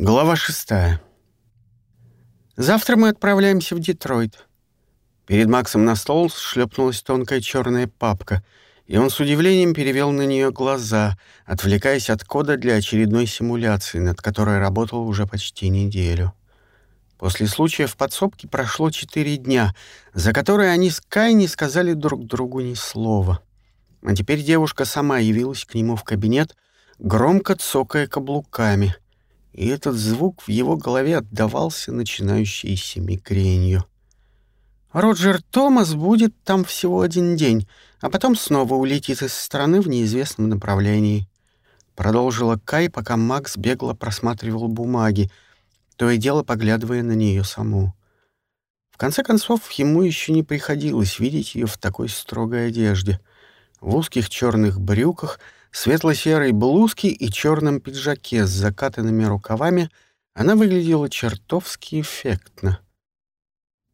Глава шестая. Завтра мы отправляемся в Детройт. Перед Максом на стол шлепнулась тонкая черная папка, и он с удивлением перевел на нее глаза, отвлекаясь от кода для очередной симуляции, над которой работал уже почти неделю. После случая в подсобке прошло четыре дня, за которые они с Кай не сказали друг другу ни слова. А теперь девушка сама явилась к нему в кабинет, громко цокая каблуками — и этот звук в его голове отдавался начинающейся мигренью. Роджер Томас будет там всего один день, а потом снова улетит из страны в неизвестном направлении. Продолжила Кай, пока Макс бегло просматривал бумаги, то и дело поглядывая на нее саму. В конце концов, ему еще не приходилось видеть ее в такой строгой одежде. В узких черных брюках — светло-серой блузке и черном пиджаке с закатанными рукавами она выглядела чертовски эффектно.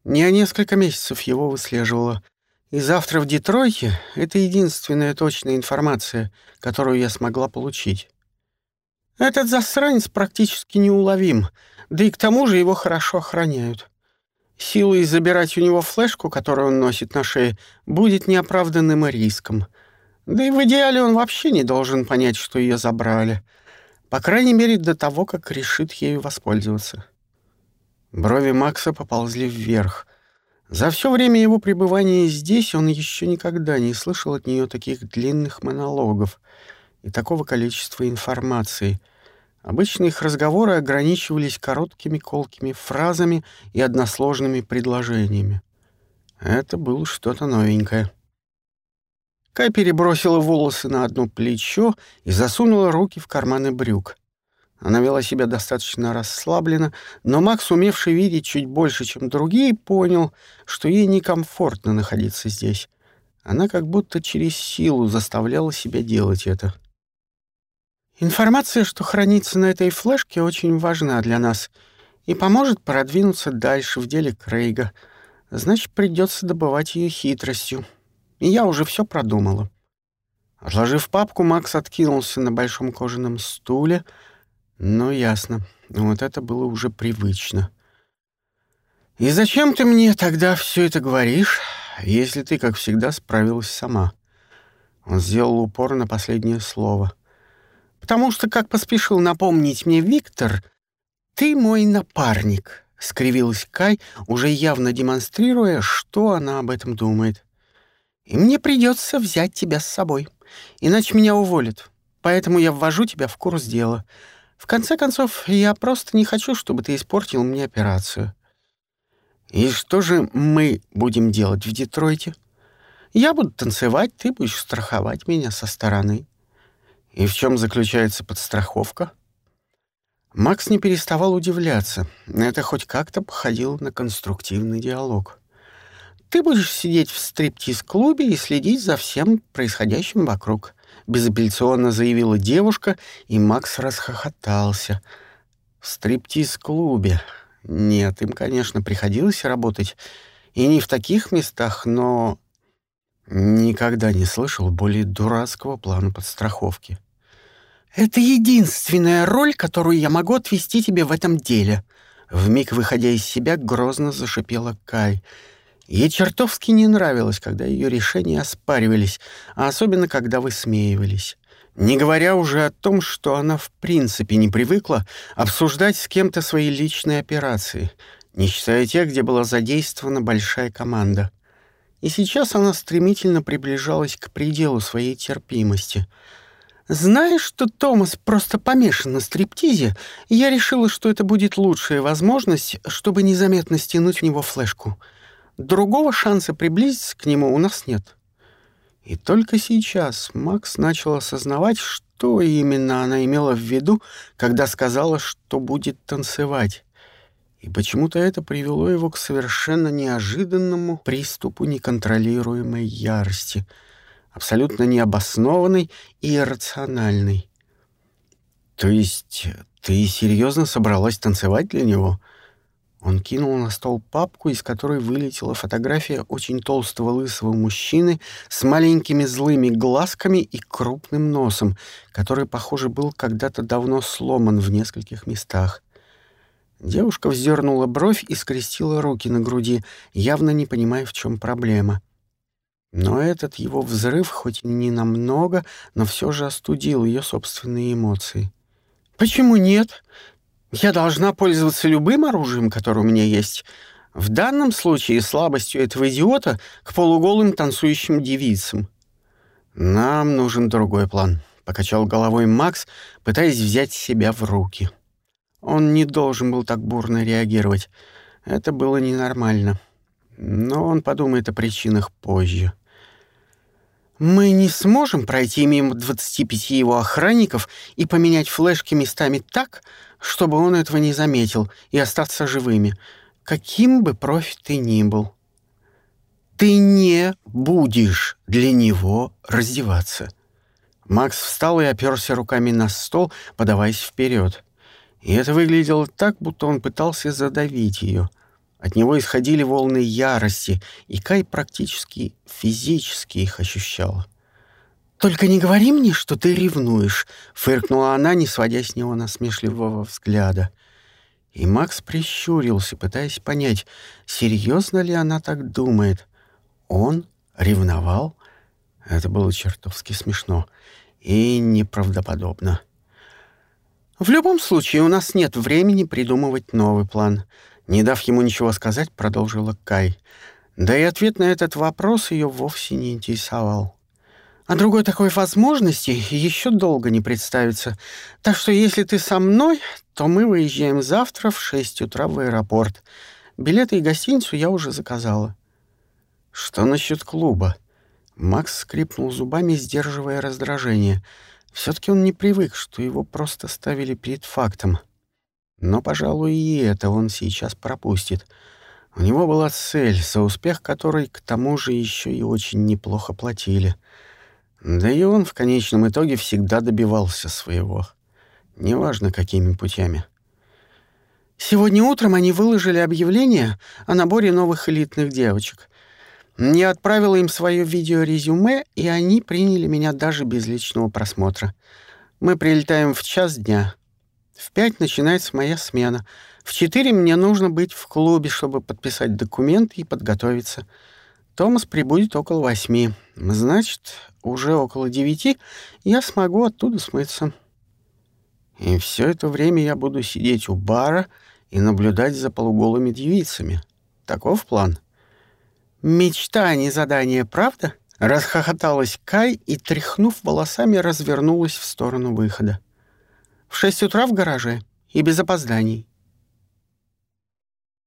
Я несколько месяцев его выслеживала, и завтра в Детройте — это единственная точная информация, которую я смогла получить. Этот засранец практически неуловим, да и к тому же его хорошо охраняют. Силой забирать у него флешку, которую он носит на шее, будет неоправданным риском — да и в идеале он вообще не должен понять, что ее забрали. По крайней мере, до того, как решит ею воспользоваться. Брови Макса поползли вверх. За все время его пребывания здесь он еще никогда не слышал от нее таких длинных монологов и такого количества информации. Обычно их разговоры ограничивались короткими колкими фразами и односложными предложениями. Это было что-то новенькое. Кай перебросила волосы на одно плечо и засунула руки в карманы брюк. Она вела себя достаточно расслабленно, но Макс, умевший видеть чуть больше, чем другие, понял, что ей некомфортно находиться здесь. Она как будто через силу заставляла себя делать это. «Информация, что хранится на этой флешке, очень важна для нас и поможет продвинуться дальше в деле Крейга. Значит, придется добывать ее хитростью», и я уже все продумала. Отложив папку, Макс откинулся на большом кожаном стуле. Ну, ясно. Вот это было уже привычно. «И зачем ты мне тогда все это говоришь, если ты, как всегда, справилась сама?» Он сделал упор на последнее слово. «Потому что, как поспешил напомнить мне Виктор, ты мой напарник», — скривилась Кай, уже явно демонстрируя, что она об этом думает и мне придется взять тебя с собой, иначе меня уволят. Поэтому я ввожу тебя в курс дела. В конце концов, я просто не хочу, чтобы ты испортил мне операцию». «И что же мы будем делать в Детройте?» «Я буду танцевать, ты будешь страховать меня со стороны». «И в чем заключается подстраховка?» Макс не переставал удивляться. Это хоть как-то походило на конструктивный диалог. Ты будешь сидеть в стриптиз-клубе и следить за всем происходящим вокруг», — безапелляционно заявила девушка, и Макс расхохотался. «В стриптиз-клубе. Нет, им, конечно, приходилось работать, и не в таких местах, но...» Никогда не слышал более дурацкого плана подстраховки. «Это единственная роль, которую я могу отвести тебе в этом деле», — вмиг выходя из себя, грозно зашипела Кай — Ей чертовски не нравилось, когда ее решения оспаривались, а особенно, когда высмеивались. Не говоря уже о том, что она в принципе не привыкла обсуждать с кем-то свои личные операции, не считая тех, где была задействована большая команда. И сейчас она стремительно приближалась к пределу своей терпимости. «Знаешь, что Томас просто помешан на стриптизе, я решила, что это будет лучшая возможность, чтобы незаметно стянуть в него флешку». Другого шанса приблизиться к нему у нас нет. И только сейчас Макс начал осознавать, что именно она имела в виду, когда сказала, что будет танцевать. И почему-то это привело его к совершенно неожиданному приступу неконтролируемой ярости, абсолютно необоснованной и иррациональной. «То есть ты серьезно собралась танцевать для него?» Он кинул на стол папку, из которой вылетела фотография очень толстого лысого мужчины с маленькими злыми глазками и крупным носом, который, похоже, был когда-то давно сломан в нескольких местах. Девушка вздернула бровь и скрестила руки на груди, явно не понимая, в чем проблема. Но этот его взрыв, хоть и не намного, но все же остудил ее собственные эмоции. «Почему нет? Я должна пользоваться любым оружием, которое у меня есть. В данном случае слабостью этого идиота к полуголым танцующим девицам». «Нам нужен другой план», — покачал головой Макс, пытаясь взять себя в руки. Он не должен был так бурно реагировать. Это было ненормально. Но он подумает о причинах позже. Мы не сможем пройти мимо 25 его охранников и поменять флешки местами так, чтобы он этого не заметил, и остаться живыми, каким бы профи ты ни был. Ты не будешь для него раздеваться. Макс встал и оперся руками на стол, подаваясь вперед. И это выглядело так, будто он пытался задавить ее — от него исходили волны ярости, и Кай практически физически их ощущал. «Только не говори мне, что ты ревнуешь», — фыркнула она, не сводя с него насмешливого взгляда. И Макс прищурился, пытаясь понять, серьезно ли она так думает. Он ревновал? Это было чертовски смешно и неправдоподобно. «В любом случае, у нас нет времени придумывать новый план. Не дав ему ничего сказать, продолжила Кай. Да и ответ на этот вопрос ее вовсе не интересовал. А другой такой возможности еще долго не представится. Так что если ты со мной, то мы выезжаем завтра в 6 утра в аэропорт. Билеты и гостиницу я уже заказала. Что насчет клуба? Макс скрипнул зубами, сдерживая раздражение. все таки он не привык, что его просто ставили перед фактом. Но, пожалуй, и это он сейчас пропустит. У него была цель, за успех которой, к тому же, еще и очень неплохо платили. Да и он в конечном итоге всегда добивался своего. Неважно, какими путями. Сегодня утром они выложили объявление о наборе новых элитных девочек. Я отправила им свое видеорезюме, и они приняли меня даже без личного просмотра. Мы прилетаем в час дня. В пять начинается моя смена. В четыре мне нужно быть в клубе, чтобы подписать документы и подготовиться. Томас прибудет около восьми. Значит, уже около девяти я смогу оттуда смыться. И все это время я буду сидеть у бара и наблюдать за полуголыми девицами. Таков план. Мечта, а не задание, правда? Расхохоталась Кай и, тряхнув волосами, развернулась в сторону выхода. В шесть утра в гараже и без опозданий.